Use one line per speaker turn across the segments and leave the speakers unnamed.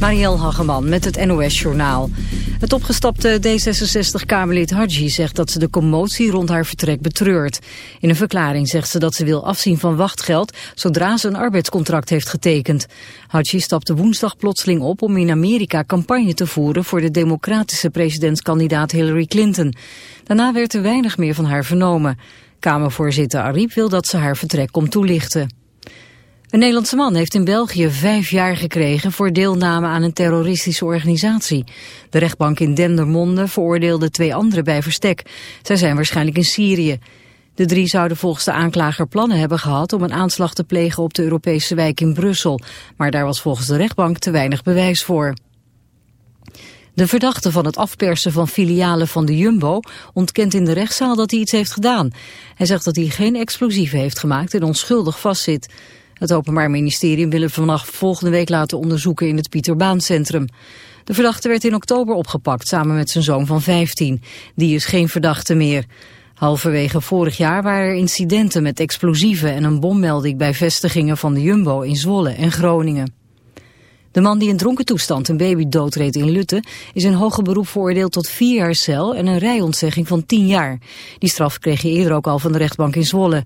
Marielle Hageman met het NOS-journaal. Het opgestapte D66-Kamerlid Hadji zegt dat ze de commotie rond haar vertrek betreurt. In een verklaring zegt ze dat ze wil afzien van wachtgeld zodra ze een arbeidscontract heeft getekend. Hadji stapte woensdag plotseling op om in Amerika campagne te voeren voor de democratische presidentskandidaat Hillary Clinton. Daarna werd er weinig meer van haar vernomen. Kamervoorzitter Ariep wil dat ze haar vertrek komt toelichten. Een Nederlandse man heeft in België vijf jaar gekregen voor deelname aan een terroristische organisatie. De rechtbank in Dendermonde veroordeelde twee anderen bij verstek. Zij zijn waarschijnlijk in Syrië. De drie zouden volgens de aanklager plannen hebben gehad om een aanslag te plegen op de Europese wijk in Brussel. Maar daar was volgens de rechtbank te weinig bewijs voor. De verdachte van het afpersen van filialen van de Jumbo ontkent in de rechtszaal dat hij iets heeft gedaan. Hij zegt dat hij geen explosieven heeft gemaakt en onschuldig vastzit. Het Openbaar Ministerie wil hem vanaf volgende week laten onderzoeken in het Pieterbaancentrum. De verdachte werd in oktober opgepakt samen met zijn zoon van 15. Die is geen verdachte meer. Halverwege vorig jaar waren er incidenten met explosieven en een bommelding bij vestigingen van de Jumbo in Zwolle en Groningen. De man die in dronken toestand een baby doodreed in Lutte is in hoger beroep veroordeeld tot vier jaar cel en een rijontzegging van tien jaar. Die straf kreeg hij eerder ook al van de rechtbank in Zwolle.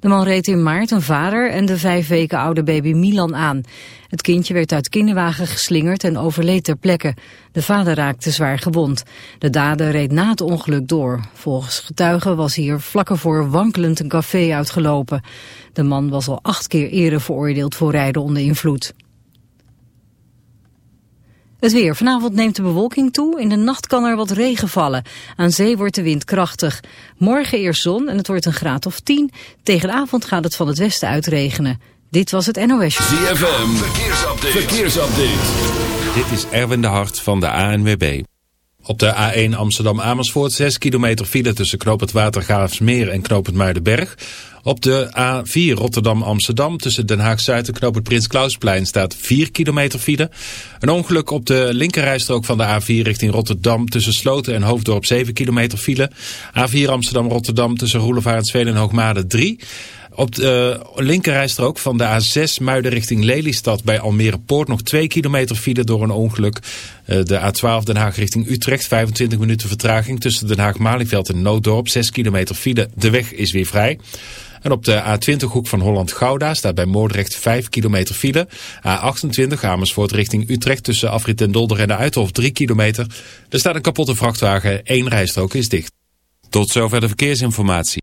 De man reed in maart een vader en de vijf weken oude baby Milan aan. Het kindje werd uit kinderwagen geslingerd en overleed ter plekke. De vader raakte zwaar gewond. De dader reed na het ongeluk door. Volgens getuigen was hier vlak ervoor wankelend een café uitgelopen. De man was al acht keer eerder veroordeeld voor rijden onder invloed. Het weer. Vanavond neemt de bewolking toe. In de nacht kan er wat regen vallen. Aan zee wordt de wind krachtig. Morgen eerst zon en het wordt een graad of 10. Tegen de avond gaat het van het westen uitregenen. Dit was het NOS.
ZFM. Verkeersupdate. Verkeersupdate.
Dit is Erwin de Hart van de ANWB. Op de A1 Amsterdam-Amersfoort 6 kilometer file tussen Knoop het Watergraafsmeer en Knoop het Muidenberg. Op de A4 Rotterdam-Amsterdam tussen Den Haag-Zuid en Knoop het Prins Klausplein staat 4 kilometer file. Een ongeluk op de linkerrijstrook van de A4 richting Rotterdam tussen Sloten en Hoofddorp 7 kilometer file. A4 Amsterdam-Rotterdam tussen Roelevarensveen en Hoogmade 3. Op de linkerrijstrook van de A6 Muiden richting Lelystad bij Almere Poort nog 2 kilometer file door een ongeluk. De A12 Den Haag richting Utrecht 25 minuten vertraging tussen Den Haag-Malieveld en Nooddorp 6 kilometer file. De weg is weer vrij. En op de A20 hoek van Holland-Gouda staat bij Moordrecht 5 kilometer file. A28 Amersfoort richting Utrecht tussen Afrit en Dolder en de Uithof 3 kilometer. Er staat een kapotte vrachtwagen, één rijstrook is dicht. Tot zover de verkeersinformatie.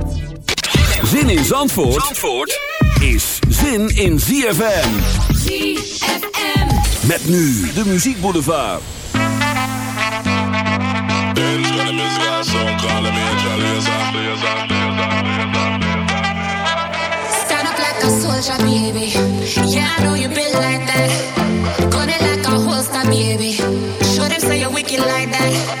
Zin in Zandvoort, is zin in ZFM.
ZFM.
Met nu de Muziek Boulevard.
Stand like
that.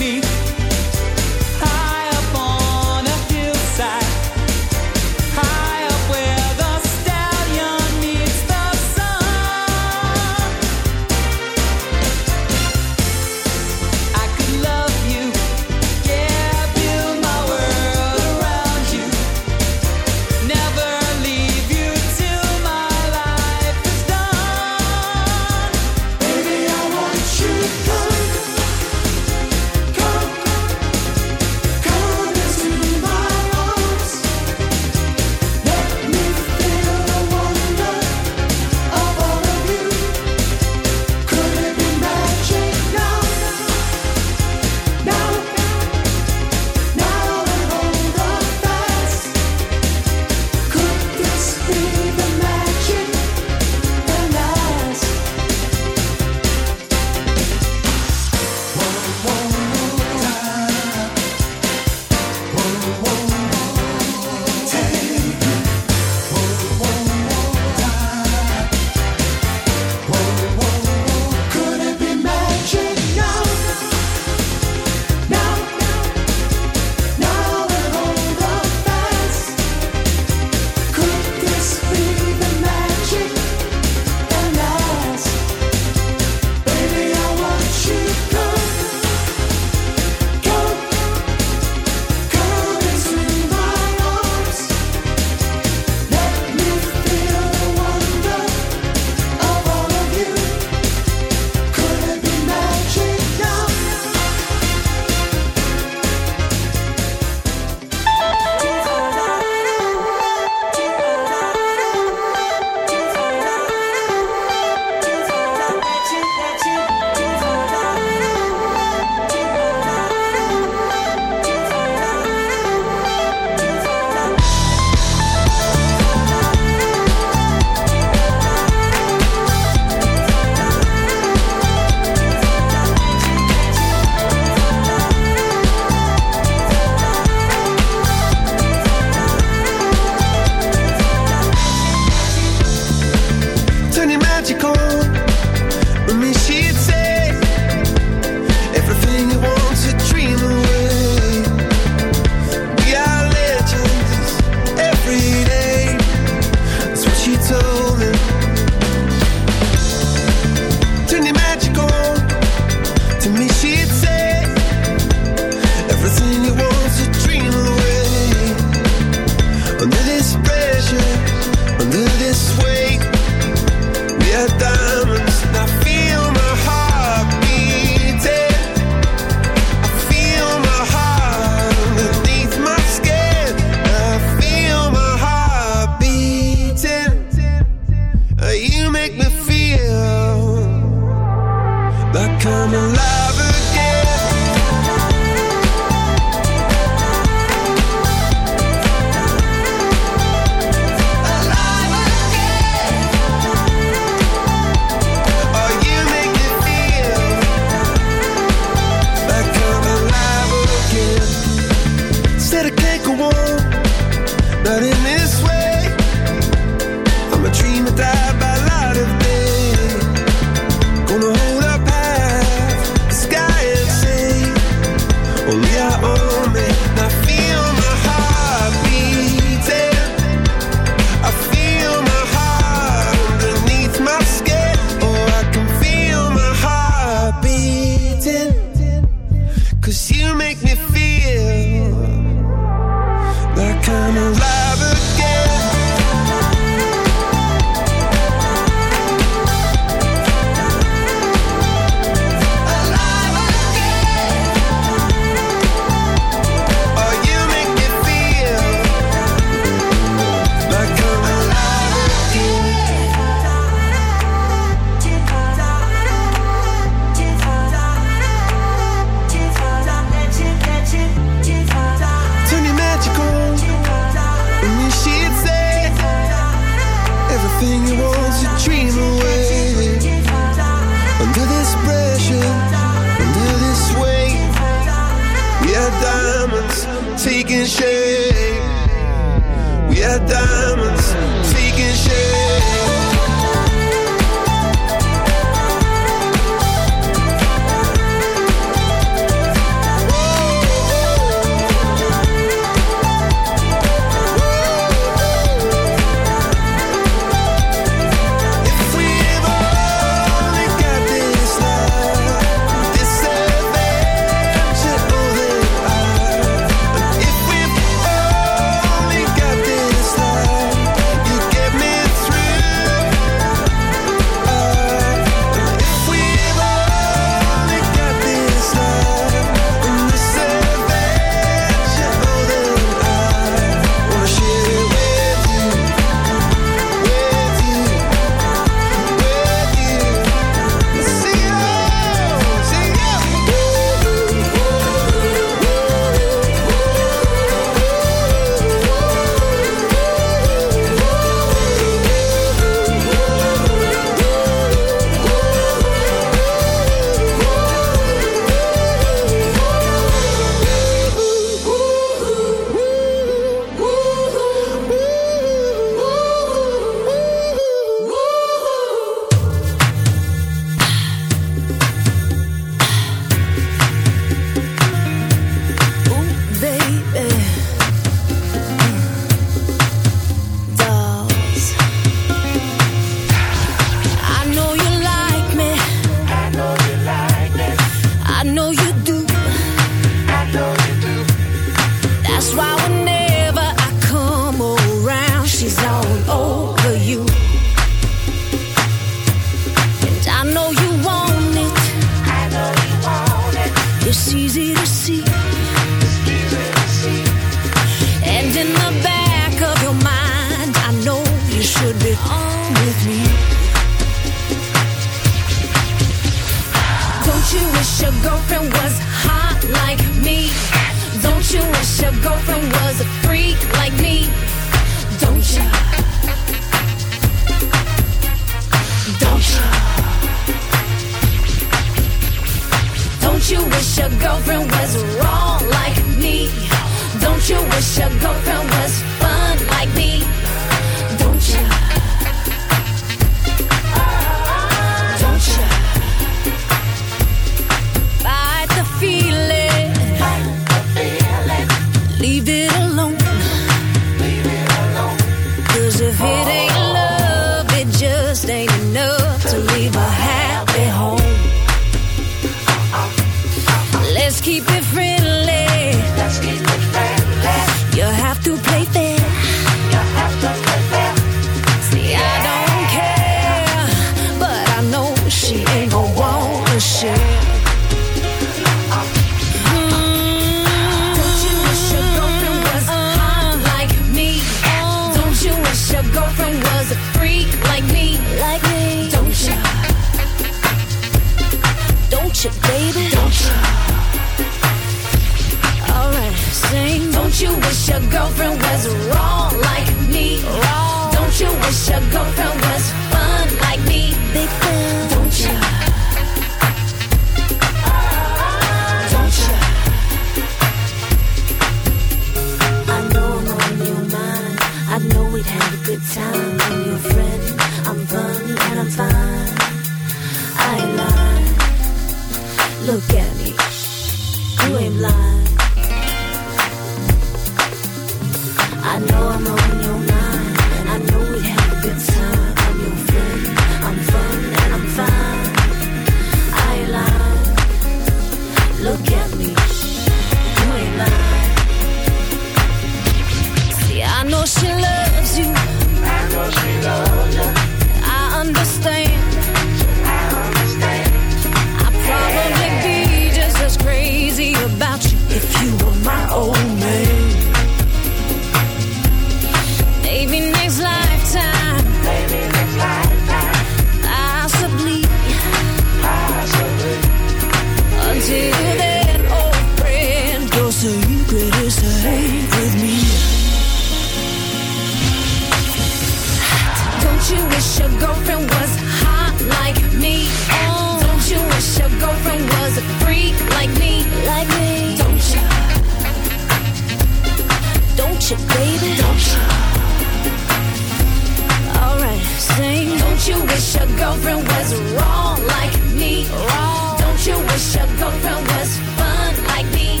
you
wish your girlfriend was wrong like me? Wrong. Don't you wish your girlfriend was fun like me?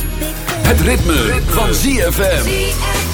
Het ritme, ritme. van ZFM.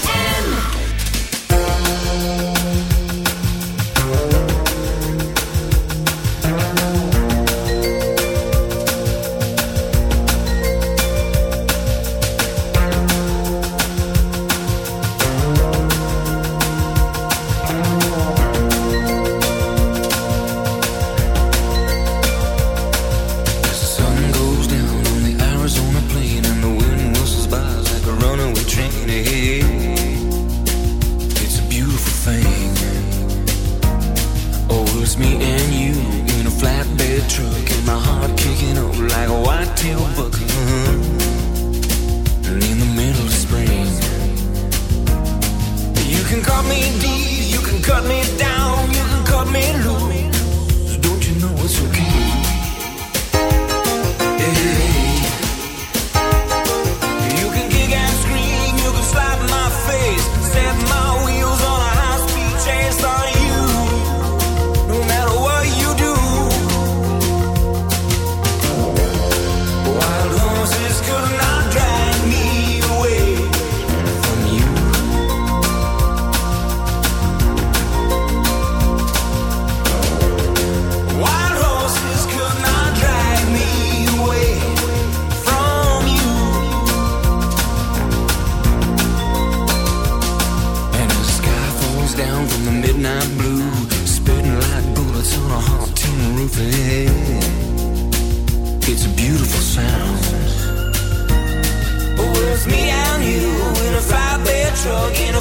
truck in a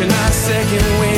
you will catch a nice second wind.